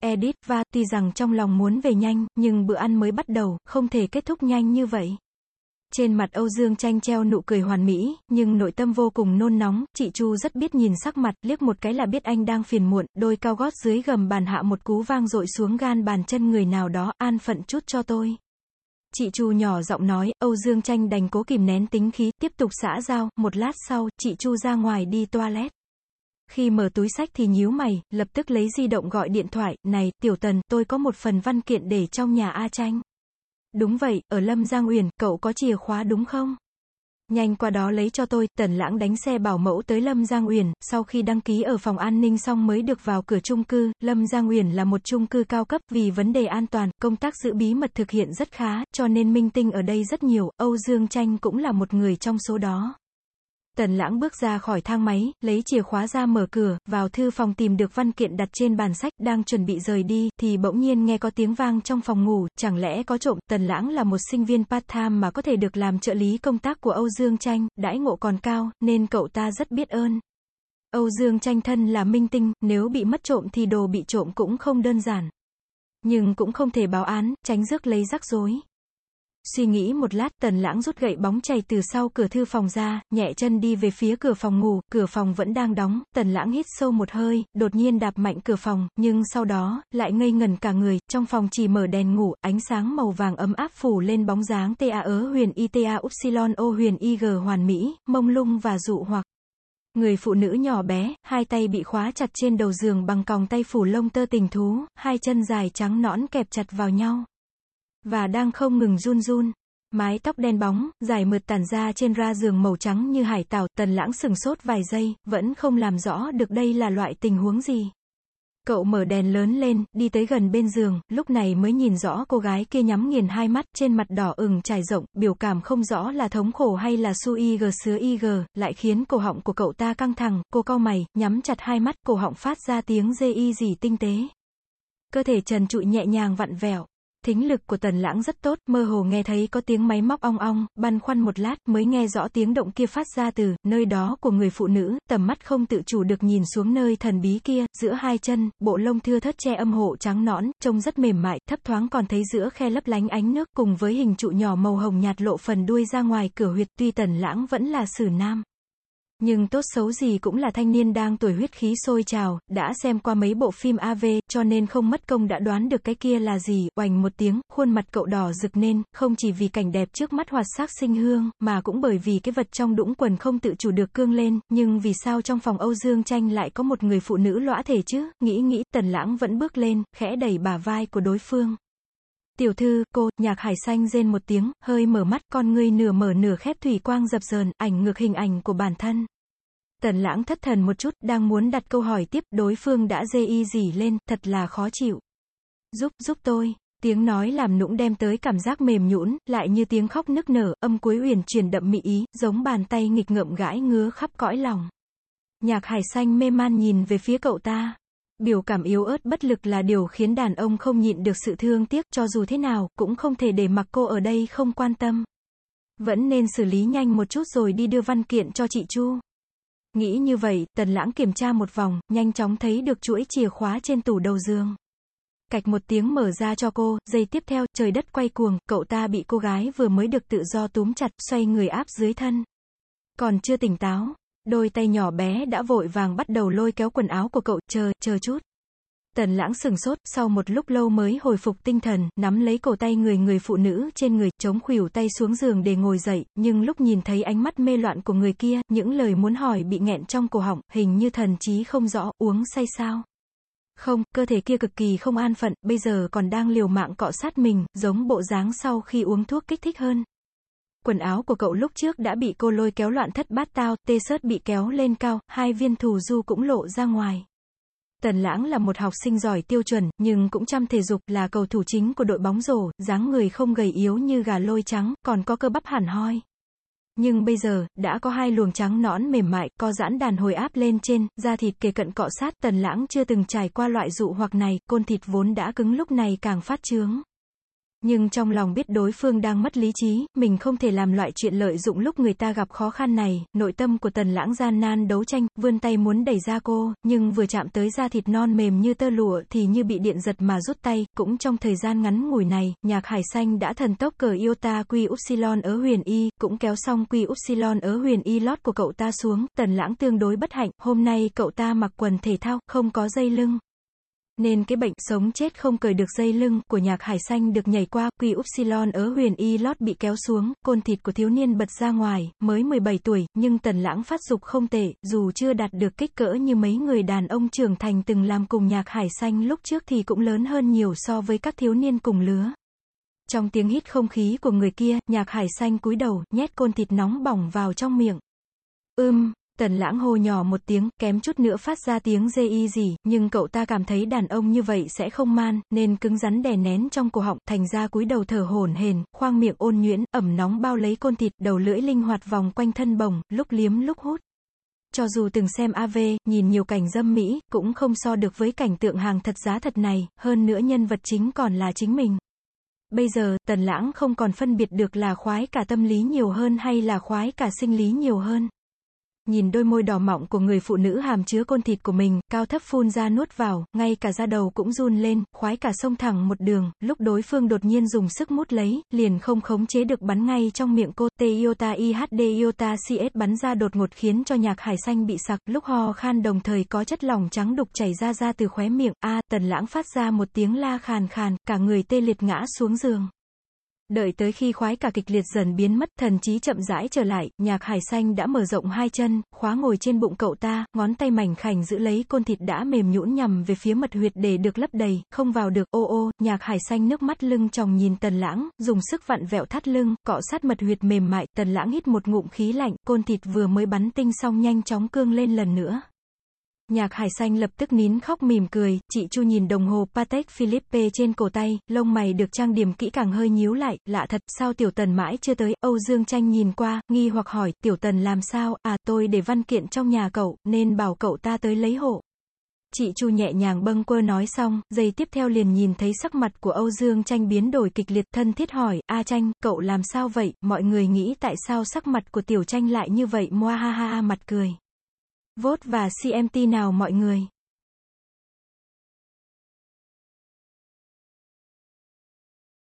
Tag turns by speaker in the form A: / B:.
A: Edith và tuy rằng trong lòng muốn về nhanh, nhưng bữa ăn mới bắt đầu, không thể kết thúc nhanh như vậy. Trên mặt Âu Dương Tranh treo nụ cười hoàn mỹ, nhưng nội tâm vô cùng nôn nóng, chị Chu rất biết nhìn sắc mặt, liếc một cái là biết anh đang phiền muộn, đôi cao gót dưới gầm bàn hạ một cú vang dội xuống gan bàn chân người nào đó, an phận chút cho tôi. Chị Chu nhỏ giọng nói, Âu Dương Tranh đành cố kìm nén tính khí, tiếp tục xã giao, một lát sau, chị Chu ra ngoài đi toilet. Khi mở túi sách thì nhíu mày, lập tức lấy di động gọi điện thoại, này, tiểu tần, tôi có một phần văn kiện để trong nhà A Tranh. Đúng vậy, ở Lâm Giang Uyển, cậu có chìa khóa đúng không? Nhanh qua đó lấy cho tôi, Tần Lãng đánh xe bảo mẫu tới Lâm Giang Uyển, sau khi đăng ký ở phòng an ninh xong mới được vào cửa chung cư, Lâm Giang Uyển là một chung cư cao cấp, vì vấn đề an toàn, công tác giữ bí mật thực hiện rất khá, cho nên minh tinh ở đây rất nhiều, Âu Dương Tranh cũng là một người trong số đó. Tần lãng bước ra khỏi thang máy, lấy chìa khóa ra mở cửa, vào thư phòng tìm được văn kiện đặt trên bàn sách, đang chuẩn bị rời đi, thì bỗng nhiên nghe có tiếng vang trong phòng ngủ, chẳng lẽ có trộm, tần lãng là một sinh viên part-time mà có thể được làm trợ lý công tác của Âu Dương Tranh, đãi ngộ còn cao, nên cậu ta rất biết ơn. Âu Dương Tranh thân là minh tinh, nếu bị mất trộm thì đồ bị trộm cũng không đơn giản. Nhưng cũng không thể báo án, tránh rước lấy rắc rối. Suy nghĩ một lát, tần lãng rút gậy bóng chày từ sau cửa thư phòng ra, nhẹ chân đi về phía cửa phòng ngủ, cửa phòng vẫn đang đóng, tần lãng hít sâu một hơi, đột nhiên đạp mạnh cửa phòng, nhưng sau đó, lại ngây ngần cả người, trong phòng chỉ mở đèn ngủ, ánh sáng màu vàng ấm áp phủ lên bóng dáng TA ớ huyền ITA Upsilon O huyền IG hoàn mỹ, mông lung và dụ hoặc. Người phụ nữ nhỏ bé, hai tay bị khóa chặt trên đầu giường bằng còng tay phủ lông tơ tình thú, hai chân dài trắng nõn kẹp chặt vào nhau và đang không ngừng run run. Mái tóc đen bóng, dài mượt tản ra trên ra giường màu trắng như hải tảo, tần lãng sừng sốt vài giây, vẫn không làm rõ được đây là loại tình huống gì. Cậu mở đèn lớn lên, đi tới gần bên giường, lúc này mới nhìn rõ cô gái kia nhắm nghiền hai mắt, trên mặt đỏ ửng trải rộng, biểu cảm không rõ là thống khổ hay là su y gờ sứa y g, lại khiến cổ họng của cậu ta căng thẳng, cô cau mày, nhắm chặt hai mắt, cổ họng phát ra tiếng dê y gì tinh tế. Cơ thể trần trụi nhẹ nhàng vặn vẹo. Thính lực của tần lãng rất tốt, mơ hồ nghe thấy có tiếng máy móc ong ong, băn khoăn một lát mới nghe rõ tiếng động kia phát ra từ, nơi đó của người phụ nữ, tầm mắt không tự chủ được nhìn xuống nơi thần bí kia, giữa hai chân, bộ lông thưa thớt che âm hộ trắng nõn, trông rất mềm mại, thấp thoáng còn thấy giữa khe lấp lánh ánh nước cùng với hình trụ nhỏ màu hồng nhạt lộ phần đuôi ra ngoài cửa huyệt tuy tần lãng vẫn là sử nam. Nhưng tốt xấu gì cũng là thanh niên đang tuổi huyết khí sôi trào, đã xem qua mấy bộ phim AV, cho nên không mất công đã đoán được cái kia là gì, oành một tiếng, khuôn mặt cậu đỏ rực nên, không chỉ vì cảnh đẹp trước mắt hoạt sắc sinh hương, mà cũng bởi vì cái vật trong đũng quần không tự chủ được cương lên, nhưng vì sao trong phòng Âu Dương Tranh lại có một người phụ nữ lõa thể chứ, nghĩ nghĩ, tần lãng vẫn bước lên, khẽ đẩy bả vai của đối phương. Tiểu thư, cô, nhạc hải xanh rên một tiếng, hơi mở mắt, con ngươi nửa mở nửa khép thủy quang dập dờn, ảnh ngược hình ảnh của bản thân. Tần lãng thất thần một chút, đang muốn đặt câu hỏi tiếp, đối phương đã dê y gì lên, thật là khó chịu. Giúp, giúp tôi. Tiếng nói làm nũng đem tới cảm giác mềm nhũn, lại như tiếng khóc nức nở, âm cuối uyển truyền đậm mị ý, giống bàn tay nghịch ngợm gãi ngứa khắp cõi lòng. Nhạc hải xanh mê man nhìn về phía cậu ta. Biểu cảm yếu ớt bất lực là điều khiến đàn ông không nhịn được sự thương tiếc, cho dù thế nào, cũng không thể để mặc cô ở đây không quan tâm. Vẫn nên xử lý nhanh một chút rồi đi đưa văn kiện cho chị Chu. Nghĩ như vậy, tần lãng kiểm tra một vòng, nhanh chóng thấy được chuỗi chìa khóa trên tủ đầu giường. Cạch một tiếng mở ra cho cô, giây tiếp theo, trời đất quay cuồng, cậu ta bị cô gái vừa mới được tự do túm chặt, xoay người áp dưới thân. Còn chưa tỉnh táo, đôi tay nhỏ bé đã vội vàng bắt đầu lôi kéo quần áo của cậu, chờ, chờ chút. Tần lãng sừng sốt, sau một lúc lâu mới hồi phục tinh thần, nắm lấy cổ tay người người phụ nữ trên người, chống khuỷu tay xuống giường để ngồi dậy, nhưng lúc nhìn thấy ánh mắt mê loạn của người kia, những lời muốn hỏi bị nghẹn trong cổ họng, hình như thần trí không rõ, uống say sao. Không, cơ thể kia cực kỳ không an phận, bây giờ còn đang liều mạng cọ sát mình, giống bộ dáng sau khi uống thuốc kích thích hơn. Quần áo của cậu lúc trước đã bị cô lôi kéo loạn thất bát tao, tê sớt bị kéo lên cao, hai viên thù du cũng lộ ra ngoài. Tần Lãng là một học sinh giỏi tiêu chuẩn, nhưng cũng chăm thể dục, là cầu thủ chính của đội bóng rổ, dáng người không gầy yếu như gà lôi trắng, còn có cơ bắp hẳn hoi. Nhưng bây giờ, đã có hai luồng trắng nõn mềm mại, co giãn đàn hồi áp lên trên, da thịt kề cận cọ sát, tần lãng chưa từng trải qua loại dụ hoặc này, côn thịt vốn đã cứng lúc này càng phát trướng. Nhưng trong lòng biết đối phương đang mất lý trí, mình không thể làm loại chuyện lợi dụng lúc người ta gặp khó khăn này, nội tâm của tần lãng gian nan đấu tranh, vươn tay muốn đẩy ra cô, nhưng vừa chạm tới da thịt non mềm như tơ lụa thì như bị điện giật mà rút tay, cũng trong thời gian ngắn ngủi này, nhạc hải xanh đã thần tốc cờ iota quy upsilon ở huyền y, cũng kéo xong quy upsilon ở huyền y lót của cậu ta xuống, tần lãng tương đối bất hạnh, hôm nay cậu ta mặc quần thể thao, không có dây lưng. Nên cái bệnh sống chết không cởi được dây lưng của nhạc hải xanh được nhảy qua, quy upsilon ở huyền y lót bị kéo xuống, côn thịt của thiếu niên bật ra ngoài, mới 17 tuổi, nhưng tần lãng phát dục không tệ, dù chưa đạt được kích cỡ như mấy người đàn ông trưởng thành từng làm cùng nhạc hải xanh lúc trước thì cũng lớn hơn nhiều so với các thiếu niên cùng lứa. Trong tiếng hít không khí của người kia, nhạc hải xanh cúi đầu, nhét côn thịt nóng bỏng vào trong miệng. Ưm, Tần lãng hô nhỏ một tiếng, kém chút nữa phát ra tiếng dê y gì, nhưng cậu ta cảm thấy đàn ông như vậy sẽ không man, nên cứng rắn đè nén trong cổ họng, thành ra cúi đầu thở hổn hển, khoang miệng ôn nhuyễn, ẩm nóng bao lấy côn thịt, đầu lưỡi linh hoạt vòng quanh thân bồng, lúc liếm lúc hút. Cho dù từng xem AV, nhìn nhiều cảnh dâm mỹ, cũng không so được với cảnh tượng hàng thật giá thật này, hơn nữa nhân vật chính còn là chính mình. Bây giờ, tần lãng không còn phân biệt được là khoái cả tâm lý nhiều hơn hay là khoái cả sinh lý nhiều hơn. Nhìn đôi môi đỏ mọng của người phụ nữ hàm chứa côn thịt của mình, cao thấp phun ra nuốt vào, ngay cả da đầu cũng run lên, khoái cả sông thẳng một đường, lúc đối phương đột nhiên dùng sức mút lấy, liền không khống chế được bắn ngay trong miệng cô, T iota IHD iota CS bắn ra đột ngột khiến cho nhạc hải xanh bị sặc, lúc ho khan đồng thời có chất lỏng trắng đục chảy ra ra từ khóe miệng, a tần lãng phát ra một tiếng la khàn khàn, cả người tê liệt ngã xuống giường. Đợi tới khi khoái cả kịch liệt dần biến mất, thần trí chậm rãi trở lại, nhạc hải xanh đã mở rộng hai chân, khóa ngồi trên bụng cậu ta, ngón tay mảnh khảnh giữ lấy côn thịt đã mềm nhũn nhằm về phía mật huyệt để được lấp đầy, không vào được, ô ô, nhạc hải xanh nước mắt lưng tròng nhìn tần lãng, dùng sức vặn vẹo thắt lưng, cọ sát mật huyệt mềm mại, tần lãng hít một ngụm khí lạnh, côn thịt vừa mới bắn tinh xong nhanh chóng cương lên lần nữa. Nhạc hải xanh lập tức nín khóc mỉm cười, chị Chu nhìn đồng hồ Patek Philippe trên cổ tay, lông mày được trang điểm kỹ càng hơi nhíu lại, lạ thật, sao tiểu tần mãi chưa tới, Âu Dương Tranh nhìn qua, nghi hoặc hỏi, tiểu tần làm sao, à tôi để văn kiện trong nhà cậu, nên bảo cậu ta tới lấy hộ. Chị Chu nhẹ nhàng bâng quơ nói xong, giây tiếp theo liền nhìn thấy sắc mặt của Âu Dương Tranh biến đổi kịch liệt, thân thiết hỏi, A Tranh, cậu làm sao vậy, mọi người nghĩ tại sao sắc mặt của tiểu tranh lại như vậy, moa ha ha ha mặt cười. Vote và CMT nào mọi người?